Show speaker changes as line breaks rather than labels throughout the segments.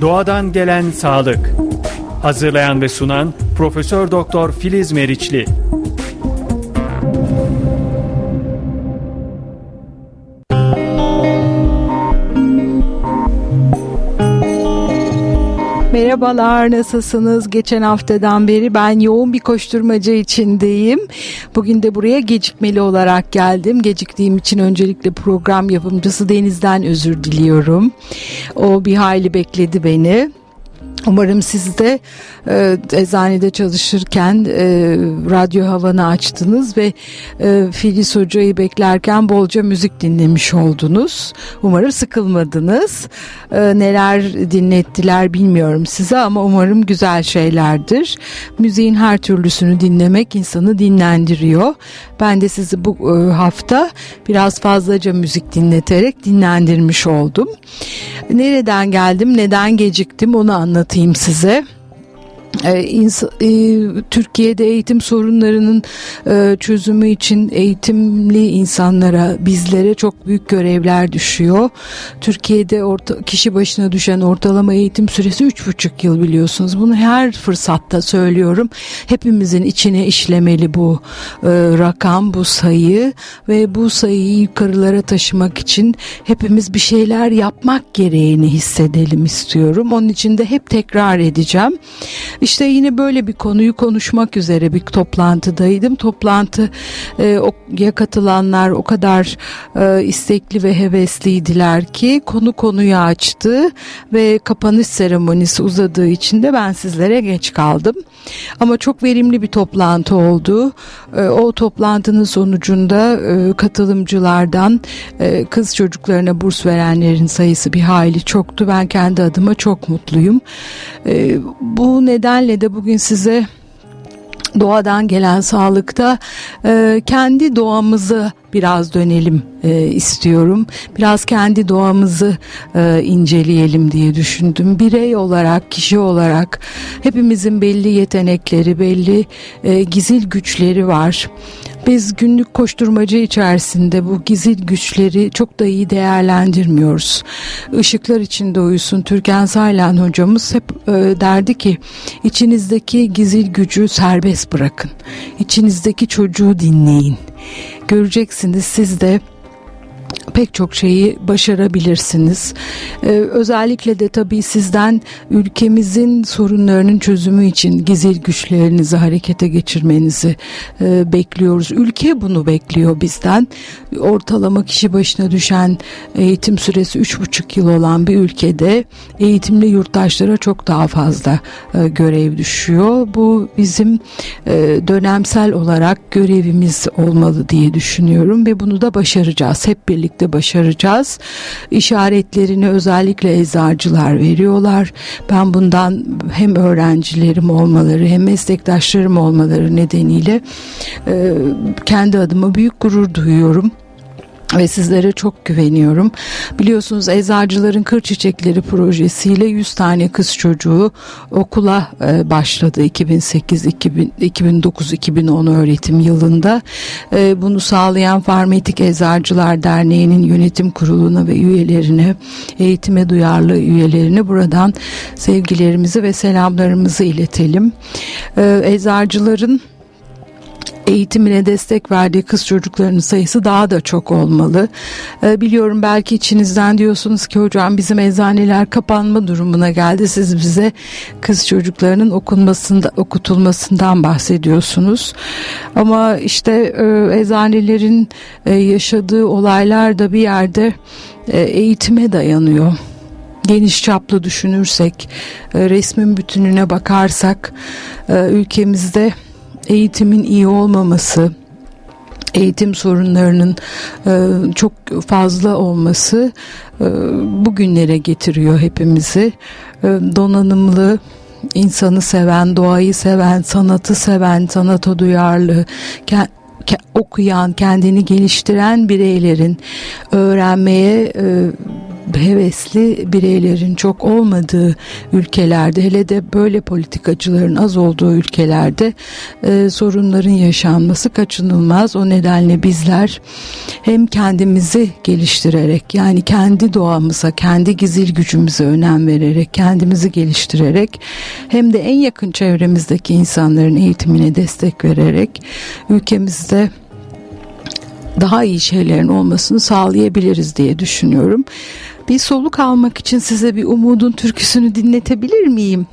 Doğadan gelen sağlık. Hazırlayan ve sunan Profesör Doktor Filiz Meriçli.
Merhabalar nasılsınız? Geçen haftadan beri ben yoğun bir koşturmaca içindeyim. Bugün de buraya gecikmeli olarak geldim. Geciktiğim için öncelikle program yapımcısı Deniz'den özür diliyorum. O bir hayli bekledi beni. Umarım siz de e, eczanede çalışırken e, radyo havanı açtınız ve e, Filiz Hoca'yı beklerken bolca müzik dinlemiş oldunuz. Umarım sıkılmadınız. E, neler dinlettiler bilmiyorum size ama umarım güzel şeylerdir. Müziğin her türlüsünü dinlemek insanı dinlendiriyor. Ben de sizi bu e, hafta biraz fazlaca müzik dinleterek dinlendirmiş oldum. Nereden geldim, neden geciktim onu anlatayım size. Ee, e, Türkiye'de eğitim sorunlarının e, çözümü için eğitimli insanlara, bizlere çok büyük görevler düşüyor. Türkiye'de orta, kişi başına düşen ortalama eğitim süresi üç buçuk yıl biliyorsunuz. Bunu her fırsatta söylüyorum. Hepimizin içine işlemeli bu e, rakam, bu sayı ve bu sayıyı yukarılara taşımak için hepimiz bir şeyler yapmak gereğini hissedelim istiyorum. Onun için de hep tekrar edeceğim. İşte yine böyle bir konuyu konuşmak üzere bir toplantıdaydım. Toplantıya e, katılanlar o kadar e, istekli ve hevesliydiler ki konu konuyu açtı ve kapanış seremonisi uzadığı için de ben sizlere geç kaldım. Ama çok verimli bir toplantı oldu. E, o toplantının sonucunda katılımcılardan kız çocuklarına burs verenlerin sayısı bir hayli çoktu. Ben kendi adıma çok mutluyum. Bu neden nedenle de bugün size doğadan gelen sağlıkta kendi doğamızı biraz dönelim e, istiyorum. Biraz kendi doğamızı e, inceleyelim diye düşündüm. Birey olarak, kişi olarak hepimizin belli yetenekleri, belli e, gizil güçleri var. Biz günlük koşturmacı içerisinde bu gizil güçleri çok da iyi değerlendirmiyoruz. Işıklar içinde uyusun Türkan Saylan hocamız hep e, derdi ki içinizdeki gizil gücü serbest bırakın. İçinizdeki çocuğu dinleyin. Göreceksiniz. Siz de pek çok şeyi başarabilirsiniz. Ee, özellikle de tabii sizden ülkemizin sorunlarının çözümü için gizil güçlerinizi harekete geçirmenizi e, bekliyoruz. Ülke bunu bekliyor bizden. Ortalama kişi başına düşen eğitim süresi üç buçuk yıl olan bir ülkede eğitimli yurttaşlara çok daha fazla e, görev düşüyor. Bu bizim e, dönemsel olarak görevimiz olmalı diye düşünüyorum ve bunu da başaracağız. Hep birlikte birlikte başaracağız. İşaretlerini özellikle eczacılar veriyorlar. Ben bundan hem öğrencilerim olmaları hem meslektaşlarım olmaları nedeniyle kendi adıma büyük gurur duyuyorum ve sizlere çok güveniyorum. Biliyorsunuz Eczacıların Kır Çiçekleri projesiyle 100 tane kız çocuğu okula e, başladı 2008 2009 2010 öğretim yılında. E, bunu sağlayan Farmetik Eczacılar Derneği'nin yönetim kuruluna ve üyelerine, eğitime duyarlı üyelerine buradan sevgilerimizi ve selamlarımızı iletelim. E, eczacıların eğitimine destek verdiği kız çocuklarının sayısı daha da çok olmalı. E, biliyorum belki içinizden diyorsunuz ki hocam bizim eczaneler kapanma durumuna geldi. Siz bize kız çocuklarının okunmasında okutulmasından bahsediyorsunuz. Ama işte e, eczanelerin e, yaşadığı olaylar da bir yerde e, eğitime dayanıyor geniş çaplı düşünürsek, e, resmin bütününe bakarsak e, ülkemizde eğitimin iyi olmaması, eğitim sorunlarının e, çok fazla olması e, bugünlere getiriyor hepimizi. E, donanımlı, insanı seven, doğayı seven, sanatı seven, sanata duyarlı, ke okuyan, kendini geliştiren bireylerin öğrenmeye e, hevesli bireylerin çok olmadığı ülkelerde hele de böyle politikacıların az olduğu ülkelerde e, sorunların yaşanması kaçınılmaz. O nedenle bizler hem kendimizi geliştirerek yani kendi doğamıza, kendi gizil gücümüze önem vererek, kendimizi geliştirerek hem de en yakın çevremizdeki insanların eğitimine destek vererek ülkemizde daha iyi şeylerin olmasını sağlayabiliriz diye düşünüyorum. Bir soluk almak için size bir umudun türküsünü dinletebilir miyim?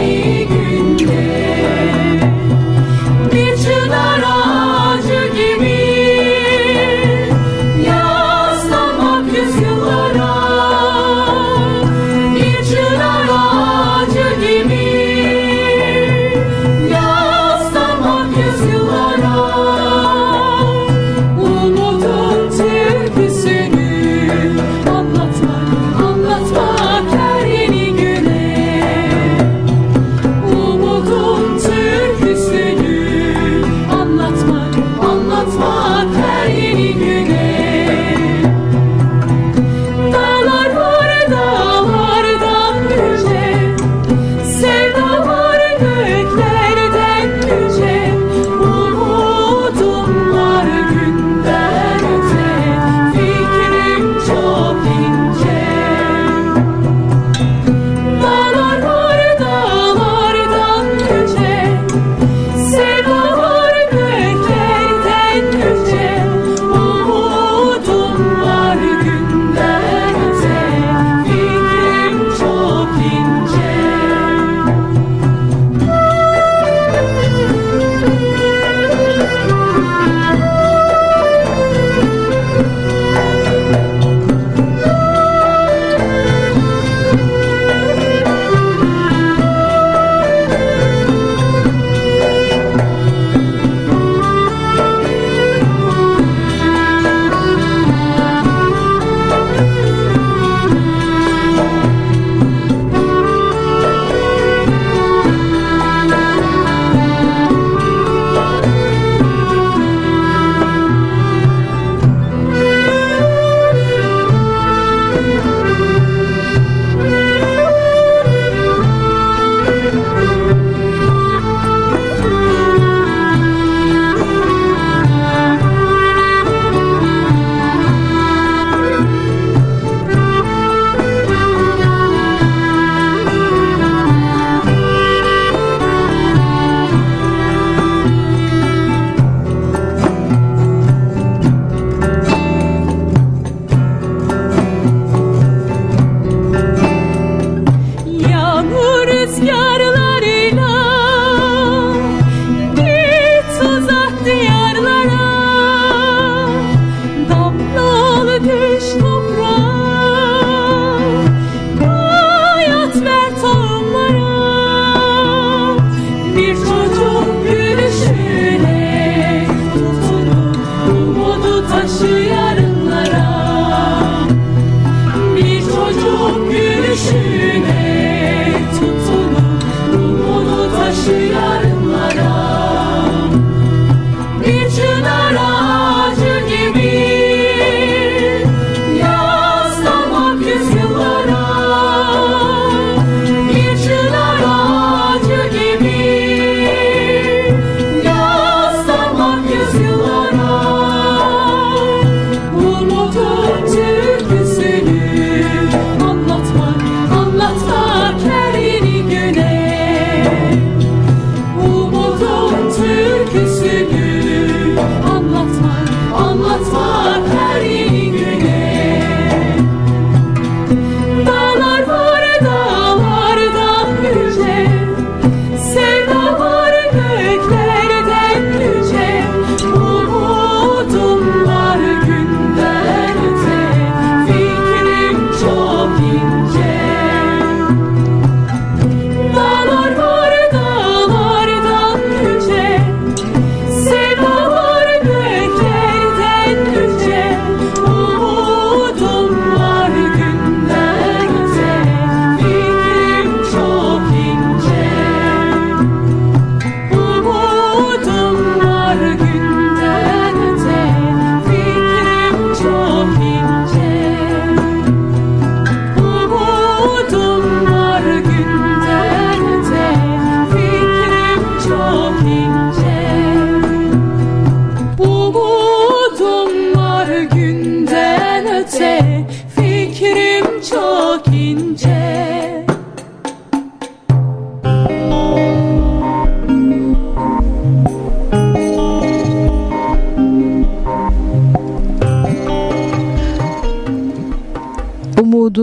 You.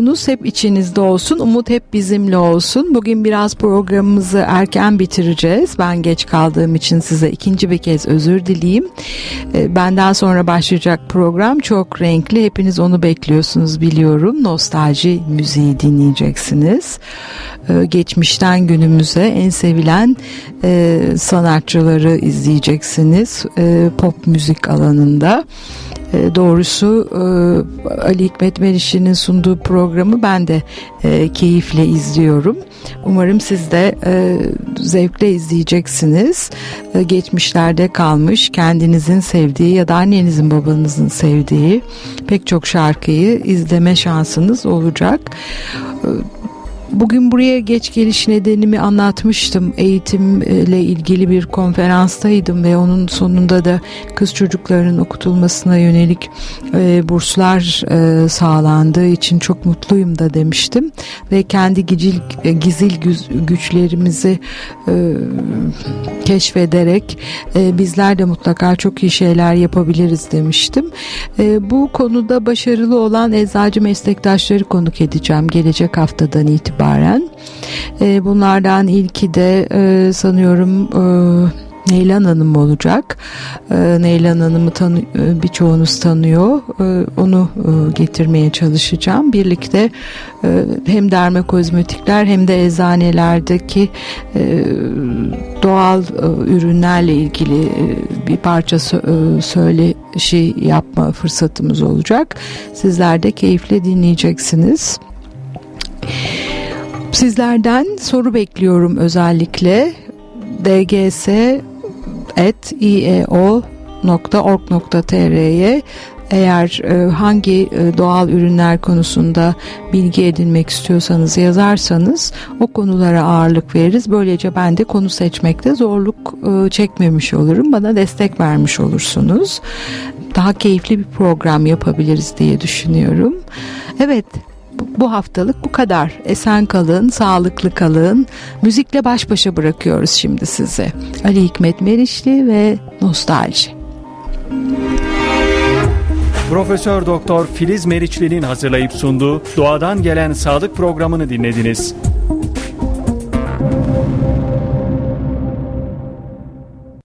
Umudumuz hep içinizde olsun. Umut hep bizimle olsun. Bugün biraz programımızı erken bitireceğiz. Ben geç kaldığım için size ikinci bir kez özür dileyeyim. Ee, benden sonra başlayacak program çok renkli. Hepiniz onu bekliyorsunuz biliyorum. Nostalji müziği dinleyeceksiniz. Ee, geçmişten günümüze en sevilen e, sanatçıları izleyeceksiniz. E, pop müzik alanında. E, doğrusu e, Ali Hikmet Merişi'nin sunduğu programı ben de e, keyifle izliyorum. Umarım siz de zevkle izleyeceksiniz. Geçmişlerde kalmış kendinizin sevdiği ya da annenizin babanızın sevdiği pek çok şarkıyı izleme şansınız olacak. Bugün buraya geç geliş nedenimi anlatmıştım. Eğitimle ilgili bir konferanstaydım ve onun sonunda da kız çocuklarının okutulmasına yönelik e, burslar e, sağlandığı için çok mutluyum da demiştim. Ve kendi gizil, e, gizil güçlerimizi e, keşfederek e, bizler de mutlaka çok iyi şeyler yapabiliriz demiştim. E, bu konuda başarılı olan eczacı meslektaşları konuk edeceğim gelecek haftadan itibaren itibaren. E, bunlardan ilki de e, sanıyorum e, Neylan Hanım olacak. E, Neylan Hanım'ı tanı, e, birçoğunuz tanıyor. E, onu getirmeye çalışacağım. Birlikte hem dermokozmetikler hem de eczanelerdeki doğal ürünlerle ilgili bir parça sö- söyleşi yapma fırsatımız olacak. Sizler de keyifle dinleyeceksiniz. Sizlerden soru bekliyorum özellikle. dgs.ieo.org.tr'ye eğer e, hangi e, doğal ürünler konusunda bilgi edinmek istiyorsanız yazarsanız o konulara ağırlık veririz. Böylece ben de konu seçmekte zorluk e, çekmemiş olurum. Bana destek vermiş olursunuz. Daha keyifli bir program yapabiliriz diye düşünüyorum. Evet bu haftalık bu kadar. Esen kalın, sağlıklı kalın. Müzikle baş başa bırakıyoruz şimdi sizi. Ali Hikmet Meriçli ve Nostalji.
Profesör Doktor Filiz Meriçli'nin hazırlayıp sunduğu Doğadan Gelen Sağlık programını dinlediniz.